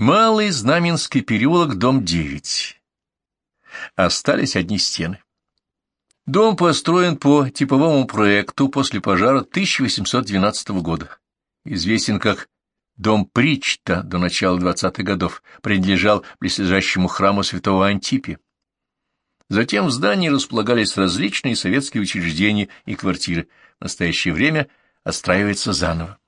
Малый Знаменский переулок, дом 9. Остались одни стены. Дом построен по типовому проекту после пожара 1812 года. Известен как дом Причта до начала 20-х годов, принадлежал близлежащему храму святого Антипия. Затем в здании располагались различные советские учреждения и квартиры. В настоящее время отстраивается заново.